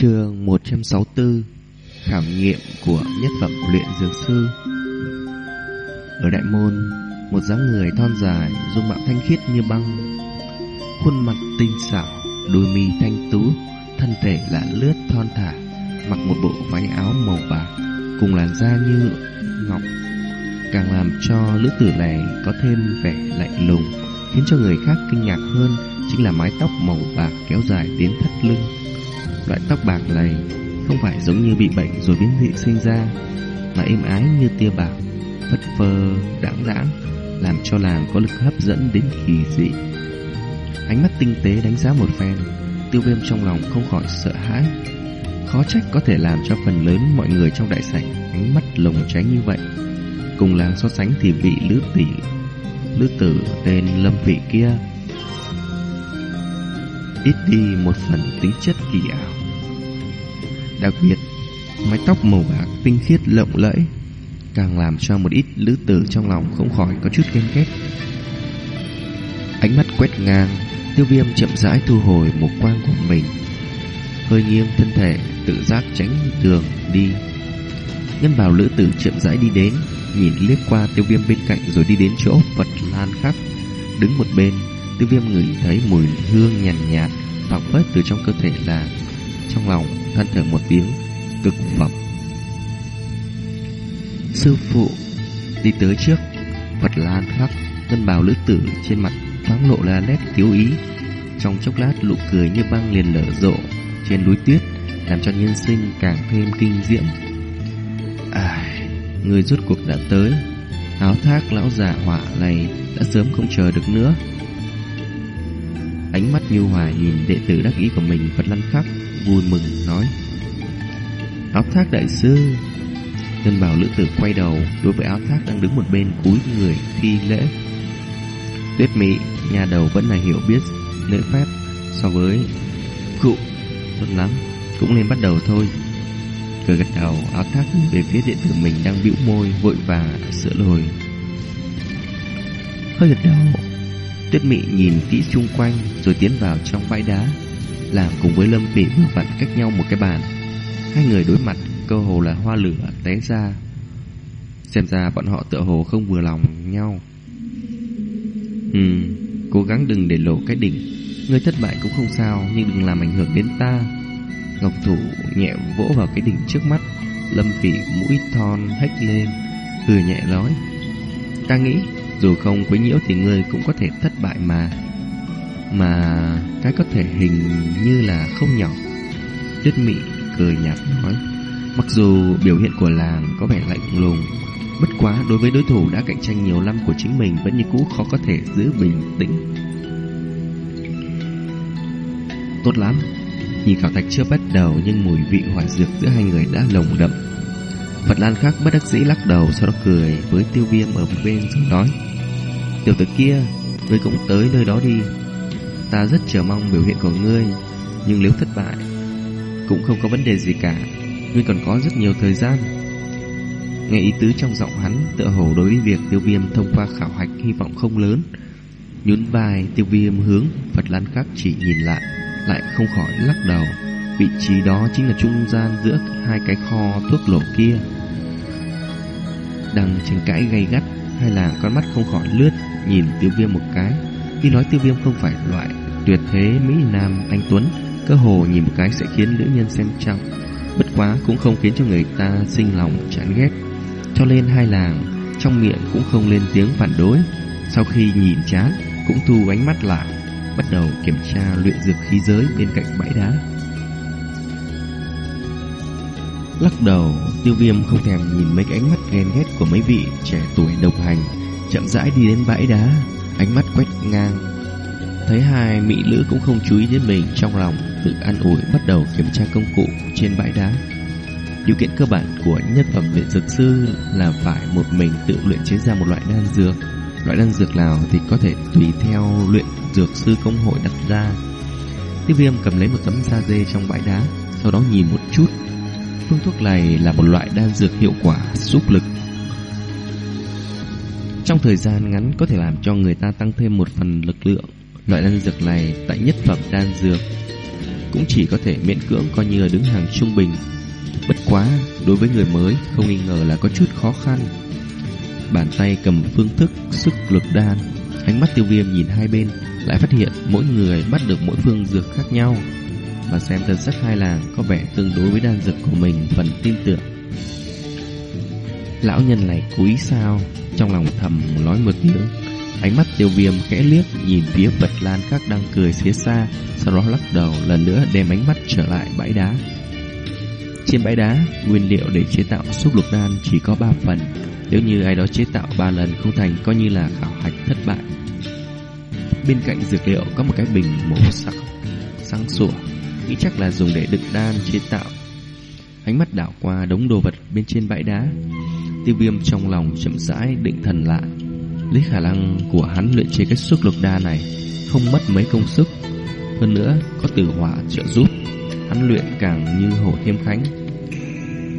Trường 164 Khảo nghiệm của nhất phẩm luyện dược sư. Ở đại môn, Một dáng người thon dài, Dung mạo thanh khiết như băng, Khuôn mặt tinh xảo, Đôi mi thanh tú, Thân thể lạ lướt thon thả, Mặc một bộ váy áo màu bạc, Cùng làn da như ngọc, Càng làm cho lữ tử này Có thêm vẻ lạnh lùng, Khiến cho người khác kinh ngạc hơn Chính là mái tóc màu bạc kéo dài đến thắt lưng. Loại tóc bạc này không phải giống như bị bệnh rồi biến dị sinh ra, mà êm ái như tia bạc, phất phơ, đãng đãng, làm cho làng có lực hấp dẫn đến kỳ dị. Ánh mắt tinh tế đánh giá một phen, tiêu viêm trong lòng không khỏi sợ hãi. Khó trách có thể làm cho phần lớn mọi người trong đại sảnh ánh mắt lồng cháy như vậy. Cùng làng so sánh thì vị lữ tỷ, lữ tử tên lâm vị kia ít đi một phần tính chất kỳ ảo. Đặc biệt, mái tóc màu bạc tinh khiết lộng lẫy càng làm cho một ít lữ tử trong lòng không khỏi có chút ghen ghét. Ánh mắt quét ngang, tiêu viêm chậm rãi thu hồi một quang của mình. Hơi nghiêng thân thể, tự giác tránh đường đi. Nhân vào lữ tử chậm rãi đi đến, nhìn liếc qua tiêu viêm bên cạnh rồi đi đến chỗ vật lan khắc. Đứng một bên, tiêu viêm ngửi thấy mùi hương nhàn nhạt, nhạt phảng phất từ trong cơ thể là trong lòng than thở một tiếng cực phẩm. Sư phụ đi tới trước, Phật Lan khắc, ngân bào lữ tử trên mặt thoáng lộ ra nét thiếu ý. Trong chốc lát nụ cười như băng liền lở rộ trên núi tuyết, làm cho nhân sinh càng thêm kinh diễm. À, người rốt cuộc đã tới. Áo thác lão già họa này đã sớm không chờ được nữa. Ánh mắt như hòa nhìn đệ tử đắc ý của mình, Phật Lăng Khắc vui mừng nói. Áo thác đại sư. Ngân bảo lữ tử quay đầu, Đối với áo thác đang đứng một bên cúi người thi lễ. Tuyết mỹ, Nhà đầu vẫn là hiểu biết, lễ phép, So với cụ Tốt lắm, Cũng nên bắt đầu thôi. Cười gật đầu, áo thác về phía đệ tử mình đang bĩu môi, Vội và sửa lồi. Hơi gật đầu Tuyết mị nhìn kỹ xung quanh Rồi tiến vào trong bãi đá, Làm cùng với Lâm Phỉ vừa vặn cách nhau một cái bàn. Hai người đối mặt, Cơ hồ là hoa lửa té ra. Xem ra bọn họ tựa hồ không vừa lòng nhau. Ừ Cố gắng đừng để lộ cái đỉnh. Người thất bại cũng không sao, Nhưng đừng làm ảnh hưởng đến ta. Ngọc thủ nhẹ vỗ vào cái đỉnh trước mắt. Lâm Phỉ mũi thon hách lên, Cười nhẹ nói, Ta nghĩ dù không quấy nhiễu thì ngươi cũng có thể thất bại mà. Mà cái có thể hình như là không nhỏ. Tuyết mị cười nhạt nói, Mặc dù biểu hiện của làng có vẻ lạnh lùng, Bất quá đối với đối thủ đã cạnh tranh nhiều năm của chính mình Vẫn như cũ khó có thể giữ bình tĩnh. Tốt lắm. Nhìn khảo thạch chưa bắt đầu Nhưng mùi vị hỏa dược giữa hai người đã lồng đậm. Phật Lan khác bất đắc dĩ lắc đầu Sau đó cười với tiêu viêm ở một bên rồi nói Tiểu tử kia, Ngươi cũng tới nơi đó đi. Ta rất chờ mong biểu hiện của ngươi, Nhưng nếu thất bại, Cũng không có vấn đề gì cả. Ngươi còn có rất nhiều thời gian. Nghe ý tứ trong giọng hắn, Tựa hồ đối với việc tiêu viêm thông qua khảo hạch Hy vọng không lớn. Nhún vai tiêu viêm hướng Phật Lan Khắc chỉ nhìn lại Lại không khỏi lắc đầu. Vị trí đó chính là trung gian giữa hai cái kho thuốc lổ kia. Đang tranh cãi gay gắt Hay là con mắt không khỏi lướt Nhìn tiêu viêm một cái. Khi nói tiêu viêm không phải loại tuyệt thế Mỹ Nam anh Tuấn, Cơ hồ nhìn một cái sẽ khiến nữ nhân xem trọng. Bất quá cũng không khiến cho người ta sinh lòng chán ghét. Cho nên hai làng Trong miệng cũng không lên tiếng phản đối. Sau khi nhìn chán, Cũng thu ánh mắt lại, Bắt đầu kiểm tra luyện dược khí giới bên cạnh bãi đá. Lắc đầu, Tiêu viêm không thèm nhìn mấy cái ánh mắt ghen ghét Của mấy vị trẻ tuổi đồng hành. Chậm rãi đi đến bãi đá, Ánh mắt quét ngang. Thấy hai mỹ nữ cũng không chú ý đến mình, Trong lòng tự an ủi bắt đầu kiểm tra công cụ trên bãi đá. Điều kiện cơ bản của nhân phẩm luyện dược sư Là phải một mình tự luyện chế ra một loại đan dược. Loại đan dược nào thì có thể tùy theo luyện dược sư công hội đặt ra. Tiếp viêm cầm lấy một tấm da dê trong bãi đá, Sau đó nhìn một chút. Phương thuốc này là một loại đan dược hiệu quả, xúc lực trong thời gian ngắn có thể làm cho người ta tăng thêm một phần lực lượng. Loại đan dược này tại nhất phẩm đan dược cũng chỉ có thể miễn cưỡng coi như là đứng hàng trung bình. Bất quá, đối với người mới không nghi ngờ là có chút khó khăn. Bàn tay cầm phương thức sức lực đan, ánh mắt tiêu viêm nhìn hai bên, lại phát hiện mỗi người bắt được mỗi phương dược khác nhau. Và xem thân sắc hai làng có vẻ tương đối với đan dược của mình phần tin tưởng. Lão nhân này cúi sao, trong lòng thầm nói một tiếng. Ánh mắt tiêu viêm khẽ liếc nhìn phía vật lan các đang cười phía xa, sau đó lắc đầu lần nữa đem ánh mắt trở lại bãi đá. Trên bãi đá, nguyên liệu để chế tạo xúc lục đan chỉ có 3 phần. Nếu như ai đó chế tạo 3 lần không thành coi như là khảo hạch thất bại. Bên cạnh dược liệu có một cái bình màu sắc sáng sủa, nghĩ chắc là dùng để đựng đan chế tạo. Ánh mắt đảo qua đống đồ vật bên trên bãi đá. Tiêu viêm trong lòng chậm rãi định thần lại. Lấy khả năng của hắn luyện chế cái xúc lục đa này không mất mấy công sức. Hơn nữa, có tử hỏa trợ giúp hắn luyện càng như hổ thiêm khánh.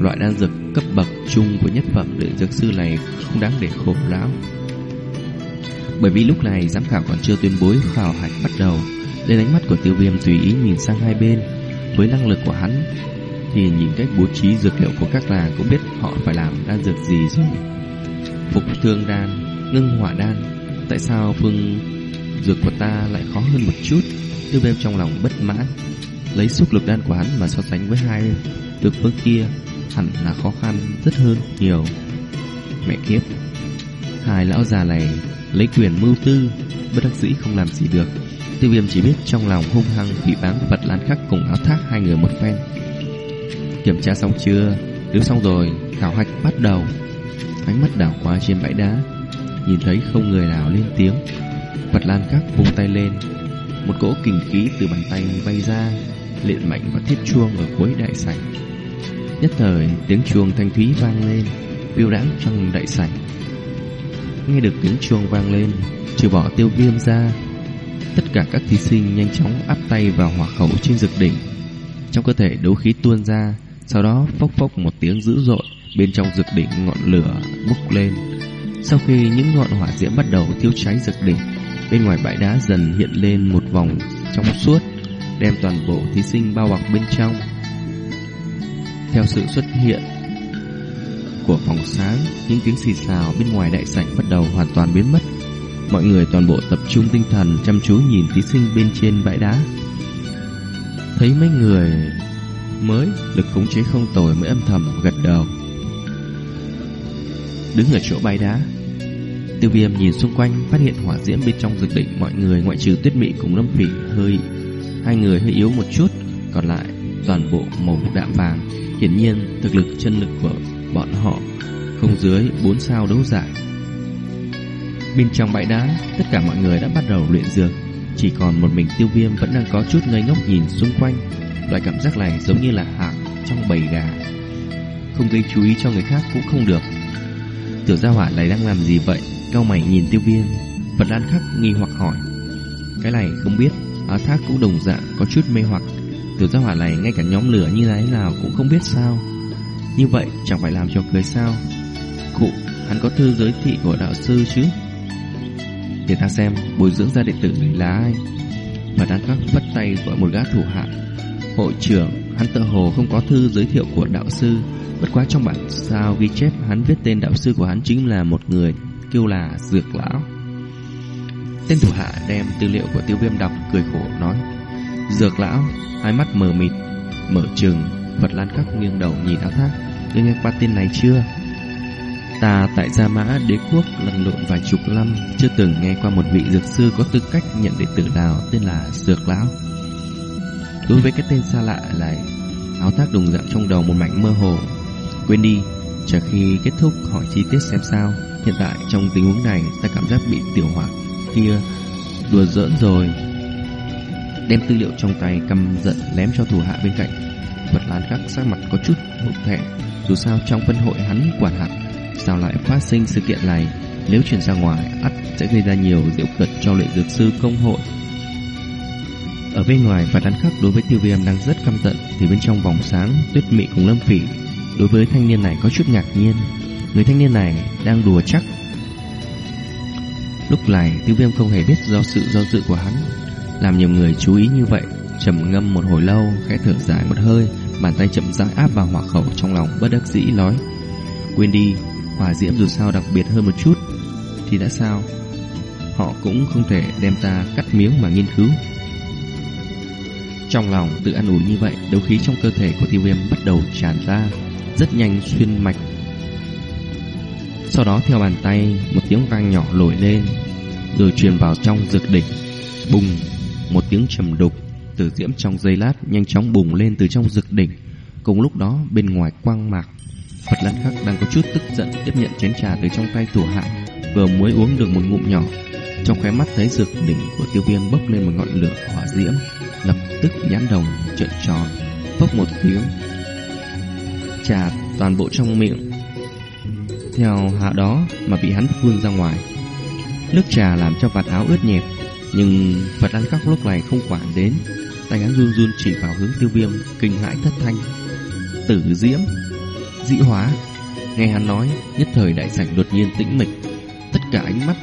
Loại đan dược cấp bậc chung của nhất phẩm luyện dược sư này không đáng để khổ lão. Bởi vì lúc này giám khảo còn chưa tuyên bố khảo hạch bắt đầu, nên ánh mắt của tiêu viêm tùy ý nhìn sang hai bên. Với năng lực của hắn, thì nhìn cách bố trí dược liệu của các làng cũng biết họ phải làm đan dược gì rồi. Phục thương đan, ngưng hỏa đan, tại sao phương dược của ta lại khó hơn một chút? Tiêu viêm trong lòng bất mãn, lấy xúc lực đan của hắn mà so sánh với hai dược phương kia hẳn là khó khăn rất hơn nhiều. Mẹ kiếp, hai lão già này lấy quyền mưu tư, bất đắc dĩ không làm gì được. Tiêu viêm chỉ biết trong lòng hung hăng bị báng vật lan khắc cùng áo thác hai người một phen. Kiểm tra xong chưa? Nếu xong rồi, khảo hạch bắt đầu. Ánh mắt đảo qua trên bãi đá, nhìn thấy không người nào lên tiếng. Vật lan khắc vung tay lên, một cỗ kình khí từ bàn tay bay ra, liện mạnh vào thiết chuông ở cuối đại sảnh. Nhất thời tiếng chuông thanh thúy vang lên, biêu đãng trong đại sảnh. Nghe được tiếng chuông vang lên, trừ bỏ tiêu viêm ra, tất cả các thí sinh nhanh chóng áp tay vào hỏa khẩu trên dược đỉnh. Trong cơ thể đấu khí tuôn ra, sau đó phốc phốc một tiếng dữ dội, bên trong dược đỉnh ngọn lửa bốc lên. Sau khi những ngọn hỏa diễm bắt đầu thiêu cháy dược đỉnh, bên ngoài bãi đá dần hiện lên một vòng trong suốt, đem toàn bộ thí sinh bao bọc bên trong. Theo sự xuất hiện của phòng sáng, những tiếng xì xào bên ngoài đại sảnh bắt đầu hoàn toàn biến mất. Mọi người toàn bộ tập trung tinh thần chăm chú nhìn thí sinh bên trên bãi đá. Thấy mấy người mới lực khống chế không tồi mới âm thầm gật đầu. Đứng ở chỗ bãi đá, Tiêu Viêm nhìn xung quanh phát hiện hỏa diễm bên trong dược đỉnh mọi người ngoại trừ Tuyết Mị cùng Lâm Phỉ hơi hai người hơi yếu một chút, còn lại toàn bộ màu đạm vàng. Hiển nhiên thực lực chân lực của bọn họ không dưới bốn sao đấu giả Bên trong bãi đá, tất cả mọi người đã bắt đầu luyện dược, chỉ còn một mình Tiêu Viêm vẫn đang có chút ngây ngốc nhìn xung quanh. Loại cảm giác này giống như là hạc trong bầy gà. Không gây chú ý cho người khác cũng không được. Tiểu gia hỏa này đang làm gì vậy? Cao mày nhìn Tiêu Viêm, Vật Lan Khắc nghi hoặc hỏi. Cái này không biết, á thác cũng đồng dạng có chút mê hoặc. Tiểu gia hỏa này ngay cả nhóm lửa như thế nào cũng không biết sao. Như vậy chẳng phải làm cho cười sao? Cụ, hắn có thư giới thị của đạo sư chứ? Để ta xem bồi dưỡng ra đệ tử này là ai. Vật Lan Khắc vất tay gọi một gã thủ hạ Hội trưởng, hắn tự hồ không có thư giới thiệu của đạo sư, bất quá trong bản sao ghi chép hắn viết tên đạo sư của hắn chính là một người kêu là Dược Lão. Tên thủ hạ đem tư liệu của tiêu viêm đọc cười khổ nói Dược Lão, hai mắt mờ mịt, mở trừng, vật lan khắc nghiêng đầu nhìn áo thác, ngươi nghe qua tên này chưa? Ta tại Gia Mã đế quốc lần lộn vài chục năm Chưa từng nghe qua một vị dược sư có tư cách nhận đệ tử nào tên là Dược Lão Đối với cái tên xa lạ lại Áo thác đồng dạng trong đầu một mảnh mơ hồ. Quên đi, Chờ khi kết thúc hỏi chi tiết xem sao. Hiện tại trong tình huống này, Ta cảm giác bị tiểu hỏa kia Đùa giỡn rồi. Đem tư liệu trong tay cầm giận Lém cho thủ hạ bên cạnh. Vật lán khắc sắc mặt có chút hụt thẹn. Dù sao trong phân hội hắn quản hạt, Sao lại phát sinh sự kiện này? Nếu chuyển ra ngoài, ắt sẽ gây ra nhiều diệu cật cho luyện dược sư công hội ở bên ngoài và đắn khắc đối với tiêu viêm đang rất căm giận Thì bên trong vòng sáng Tuyết mị cùng lâm phỉ Đối với thanh niên này có chút ngạc nhiên Người thanh niên này đang đùa chắc Lúc này tiêu viêm không hề biết do sự do dự của hắn Làm nhiều người chú ý như vậy trầm ngâm một hồi lâu, khẽ thở dài một hơi, bàn tay chậm rãi áp vào hỏa khẩu trong lòng bất đắc dĩ nói: "Quên đi, hỏa diễm dù sao đặc biệt hơn một chút thì đã sao? Họ cũng không thể đem ta cắt miếng mà nghiên cứu." Trong lòng tự an ủi như vậy, đấu khí trong cơ thể của Tiêu Viêm bắt đầu tràn ra, rất nhanh xuyên mạch. Sau đó theo bàn tay, một tiếng vang nhỏ nổi lên, rồi truyền vào trong dược đỉnh. Bùng, một tiếng trầm đục, tử diễm trong giây lát nhanh chóng bùng lên từ trong dược đỉnh. Cùng lúc đó, bên ngoài quang mạc, Phật Lan Khắc đang có chút tức giận tiếp nhận chén trà từ trong tay thủ hạ, vừa mới uống được một ngụm nhỏ, trong khóe mắt thấy dược đỉnh của Tiêu Viêm bốc lên một ngọn lửa hỏa diễm, lập tức nhãn đồng trợn tròn, phốc một tiếng, trà toàn bộ trong miệng. Theo hạ đó mà bị hắn phun ra ngoài. Nước trà làm cho vạt áo ướt nhẹp, nhưng Phật Lan Khắc lúc này không quản đến, tay hắn run run chỉ vào hướng Tiêu Viêm, kinh hãi thất thanh. Tử diễm, dị hóa. Nghe hắn nói, nhất thời đại sảnh đột nhiên tĩnh mịch, tất cả ánh mắt